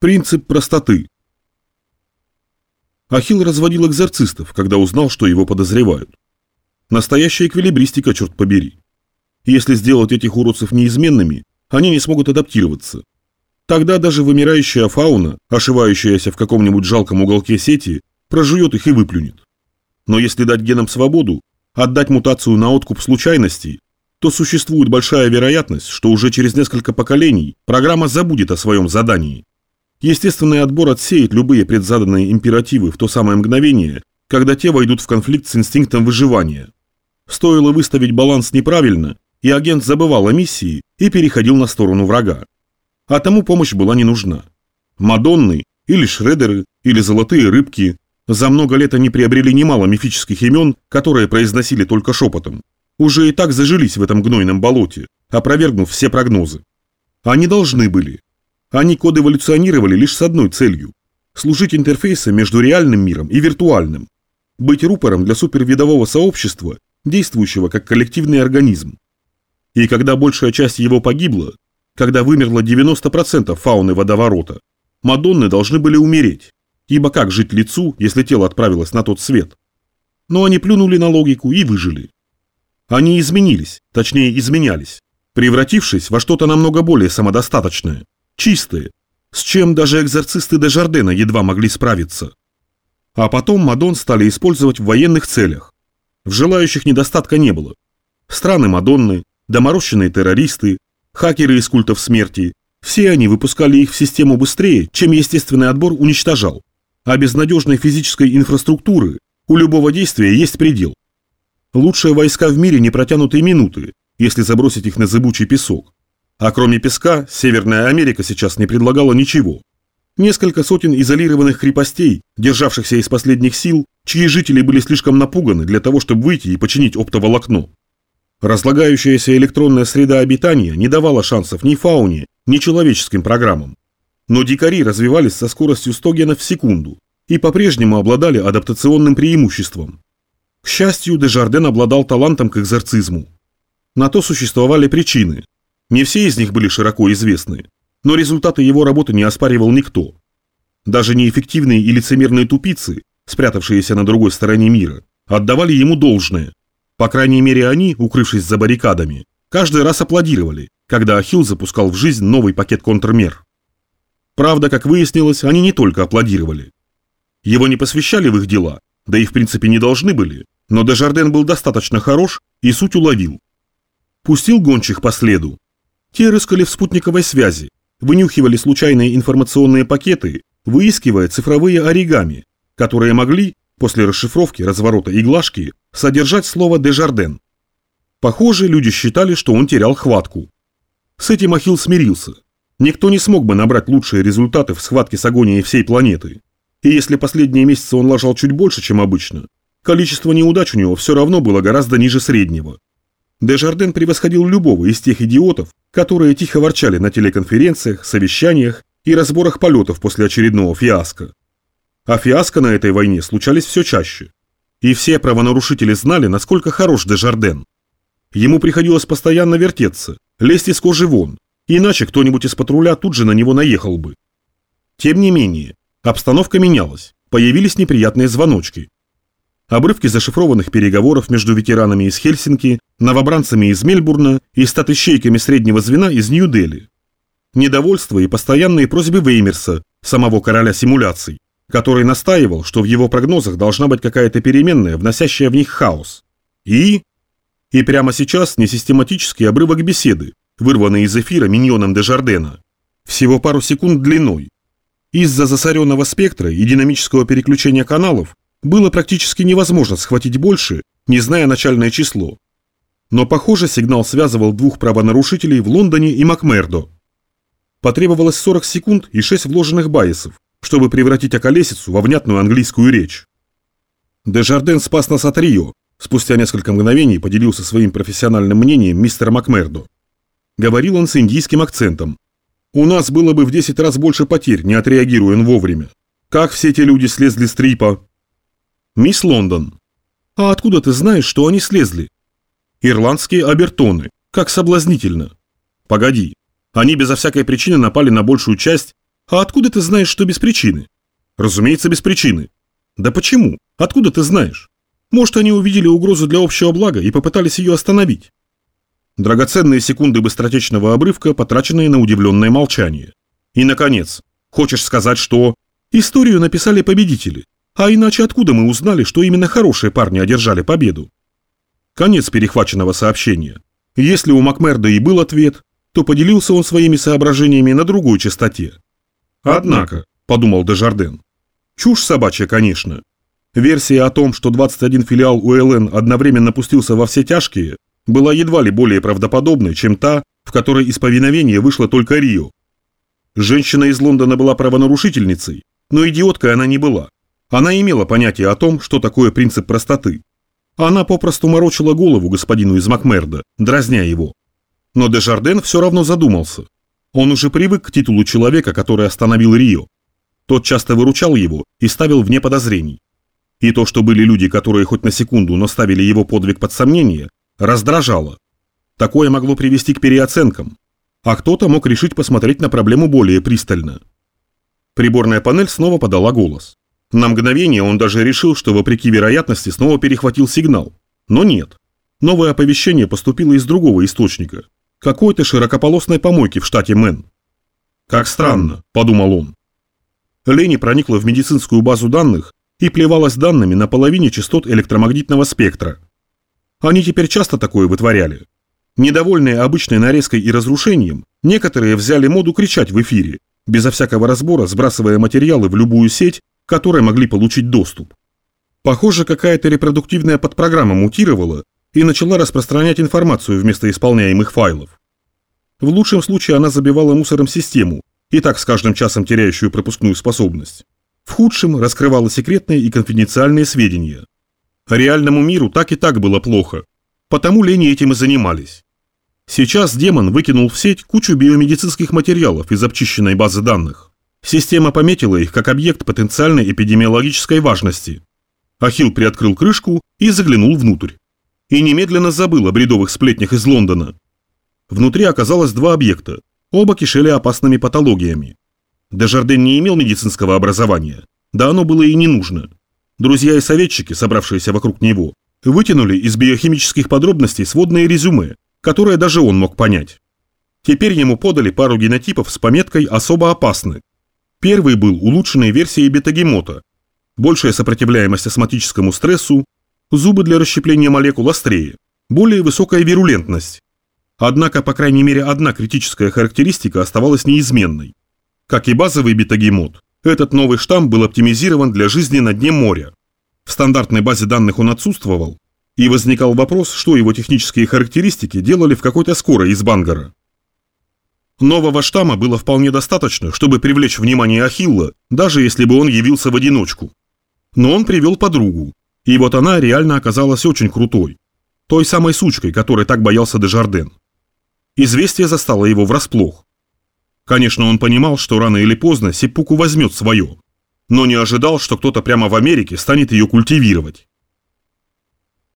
Принцип простоты. Ахилл разводил экзорцистов, когда узнал, что его подозревают. Настоящая эквилибристика, черт побери. Если сделать этих уродцев неизменными, они не смогут адаптироваться. Тогда даже вымирающая фауна, ошивающаяся в каком-нибудь жалком уголке сети, прожует их и выплюнет. Но если дать генам свободу, отдать мутацию на откуп случайностей, то существует большая вероятность, что уже через несколько поколений программа забудет о своем задании. Естественный отбор отсеет любые предзаданные императивы в то самое мгновение, когда те войдут в конфликт с инстинктом выживания. Стоило выставить баланс неправильно, и агент забывал о миссии и переходил на сторону врага. А тому помощь была не нужна. Мадонны, или Шредеры, или Золотые Рыбки за много лет они приобрели немало мифических имен, которые произносили только шепотом уже и так зажились в этом гнойном болоте, опровергнув все прогнозы. Они должны были. Они код эволюционировали лишь с одной целью – служить интерфейсом между реальным миром и виртуальным, быть рупором для супервидового сообщества, действующего как коллективный организм. И когда большая часть его погибла, когда вымерло 90% фауны водоворота, Мадонны должны были умереть, ибо как жить лицу, если тело отправилось на тот свет? Но они плюнули на логику и выжили. Они изменились, точнее изменялись, превратившись во что-то намного более самодостаточное, чистое, с чем даже экзорцисты де Жардена едва могли справиться. А потом Мадон стали использовать в военных целях. В желающих недостатка не было. Страны Мадонны, доморощенные террористы, хакеры из культов смерти, все они выпускали их в систему быстрее, чем естественный отбор уничтожал. А без надежной физической инфраструктуры у любого действия есть предел. Лучшие войска в мире не протянут и минуты, если забросить их на зыбучий песок. А кроме песка, Северная Америка сейчас не предлагала ничего. Несколько сотен изолированных крепостей, державшихся из последних сил, чьи жители были слишком напуганы для того, чтобы выйти и починить оптоволокно. Разлагающаяся электронная среда обитания не давала шансов ни фауне, ни человеческим программам. Но дикари развивались со скоростью 100 генов в секунду и по-прежнему обладали адаптационным преимуществом. К счастью, Дежарден обладал талантом к экзорцизму. На то существовали причины. Не все из них были широко известны, но результаты его работы не оспаривал никто. Даже неэффективные и лицемерные тупицы, спрятавшиеся на другой стороне мира, отдавали ему должное. По крайней мере они, укрывшись за баррикадами, каждый раз аплодировали, когда Ахилл запускал в жизнь новый пакет контрмер. Правда, как выяснилось, они не только аплодировали. Его не посвящали в их дела, да и в принципе не должны были, но Дежарден был достаточно хорош и суть уловил. Пустил гончих по следу. Те рыскали в спутниковой связи, вынюхивали случайные информационные пакеты, выискивая цифровые оригами, которые могли, после расшифровки разворота и глажки, содержать слово «Дежарден». Похоже, люди считали, что он терял хватку. С этим Ахилл смирился. Никто не смог бы набрать лучшие результаты в схватке с агонией всей планеты. И если последние месяцы он лажал чуть больше, чем обычно, количество неудач у него все равно было гораздо ниже среднего. Дежарден превосходил любого из тех идиотов, которые тихо ворчали на телеконференциях, совещаниях и разборах полетов после очередного фиаско. А фиаско на этой войне случались все чаще. И все правонарушители знали, насколько хорош Дежарден. Ему приходилось постоянно вертеться, лезть из кожи вон, иначе кто-нибудь из патруля тут же на него наехал бы. Тем не менее, Обстановка менялась, появились неприятные звоночки. Обрывки зашифрованных переговоров между ветеранами из Хельсинки, новобранцами из Мельбурна и статыщейками среднего звена из Нью-Дели. Недовольство и постоянные просьбы Веймерса, самого короля симуляций, который настаивал, что в его прогнозах должна быть какая-то переменная, вносящая в них хаос. И... И прямо сейчас несистематический обрывок беседы, вырванный из эфира миньоном де Жардена. Всего пару секунд длиной, из-за засоренного спектра и динамического переключения каналов было практически невозможно схватить больше, не зная начальное число. Но, похоже, сигнал связывал двух правонарушителей в Лондоне и Макмердо. Потребовалось 40 секунд и 6 вложенных байесов, чтобы превратить околесицу во внятную английскую речь. Дежарден спас нас от Рио, спустя несколько мгновений поделился своим профессиональным мнением мистер Макмердо. Говорил он с индийским акцентом, у нас было бы в 10 раз больше потерь, не отреагируя вовремя. Как все эти люди слезли с трипа? Мисс Лондон. А откуда ты знаешь, что они слезли? Ирландские обертоны. Как соблазнительно. Погоди. Они безо всякой причины напали на большую часть, А откуда ты знаешь, что без причины? Разумеется, без причины. Да почему? Откуда ты знаешь? Может, они увидели угрозу для общего блага и попытались ее остановить? Драгоценные секунды быстротечного обрывка, потраченные на удивленное молчание. И, наконец, хочешь сказать, что... Историю написали победители. А иначе откуда мы узнали, что именно хорошие парни одержали победу? Конец перехваченного сообщения. Если у Макмерда и был ответ, то поделился он своими соображениями на другой частоте. Однако, подумал Дежарден, чушь собачья, конечно. Версия о том, что 21 филиал УЛН одновременно пустился во все тяжкие, была едва ли более правдоподобной, чем та, в которой из повиновения вышло только Рио. Женщина из Лондона была правонарушительницей, но идиоткой она не была. Она имела понятие о том, что такое принцип простоты. Она попросту морочила голову господину из Макмерда, дразня его. Но Дежарден все равно задумался. Он уже привык к титулу человека, который остановил Рио. Тот часто выручал его и ставил вне подозрений. И то, что были люди, которые хоть на секунду, но ставили его подвиг под сомнение, раздражало. Такое могло привести к переоценкам. А кто-то мог решить посмотреть на проблему более пристально. Приборная панель снова подала голос. На мгновение он даже решил, что вопреки вероятности снова перехватил сигнал. Но нет. Новое оповещение поступило из другого источника. Какой-то широкополосной помойки в штате Мэн. «Как странно», – подумал он. Лени проникла в медицинскую базу данных и плевалась данными на половине частот электромагнитного спектра. Они теперь часто такое вытворяли. Недовольные обычной нарезкой и разрушением, некоторые взяли моду кричать в эфире, безо всякого разбора сбрасывая материалы в любую сеть которой могли получить доступ. Похоже, какая-то репродуктивная подпрограмма мутировала и начала распространять информацию вместо исполняемых файлов. В лучшем случае она забивала мусором систему, и так с каждым часом теряющую пропускную способность. В худшем раскрывала секретные и конфиденциальные сведения. Реальному миру так и так было плохо, потому лени этим и занимались. Сейчас демон выкинул в сеть кучу биомедицинских материалов из обчищенной базы данных. Система пометила их как объект потенциальной эпидемиологической важности. Ахилл приоткрыл крышку и заглянул внутрь. И немедленно забыл о бредовых сплетнях из Лондона. Внутри оказалось два объекта, оба кишели опасными патологиями. Дежарден не имел медицинского образования, да оно было и не нужно. Друзья и советчики, собравшиеся вокруг него, вытянули из биохимических подробностей сводные резюме, которые даже он мог понять. Теперь ему подали пару генотипов с пометкой «особо опасны», Первый был улучшенной версией бетагемота, большая сопротивляемость астматическому стрессу, зубы для расщепления молекул острее, более высокая вирулентность. Однако, по крайней мере, одна критическая характеристика оставалась неизменной. Как и базовый бетагемот, этот новый штамм был оптимизирован для жизни на дне моря. В стандартной базе данных он отсутствовал, и возникал вопрос, что его технические характеристики делали в какой-то скорой из Бангара. Нового штамма было вполне достаточно, чтобы привлечь внимание Ахилла, даже если бы он явился в одиночку. Но он привел подругу, и вот она реально оказалась очень крутой. Той самой сучкой, которой так боялся Дежарден. Известие застало его врасплох. Конечно, он понимал, что рано или поздно Сипуку возьмет свое, но не ожидал, что кто-то прямо в Америке станет ее культивировать.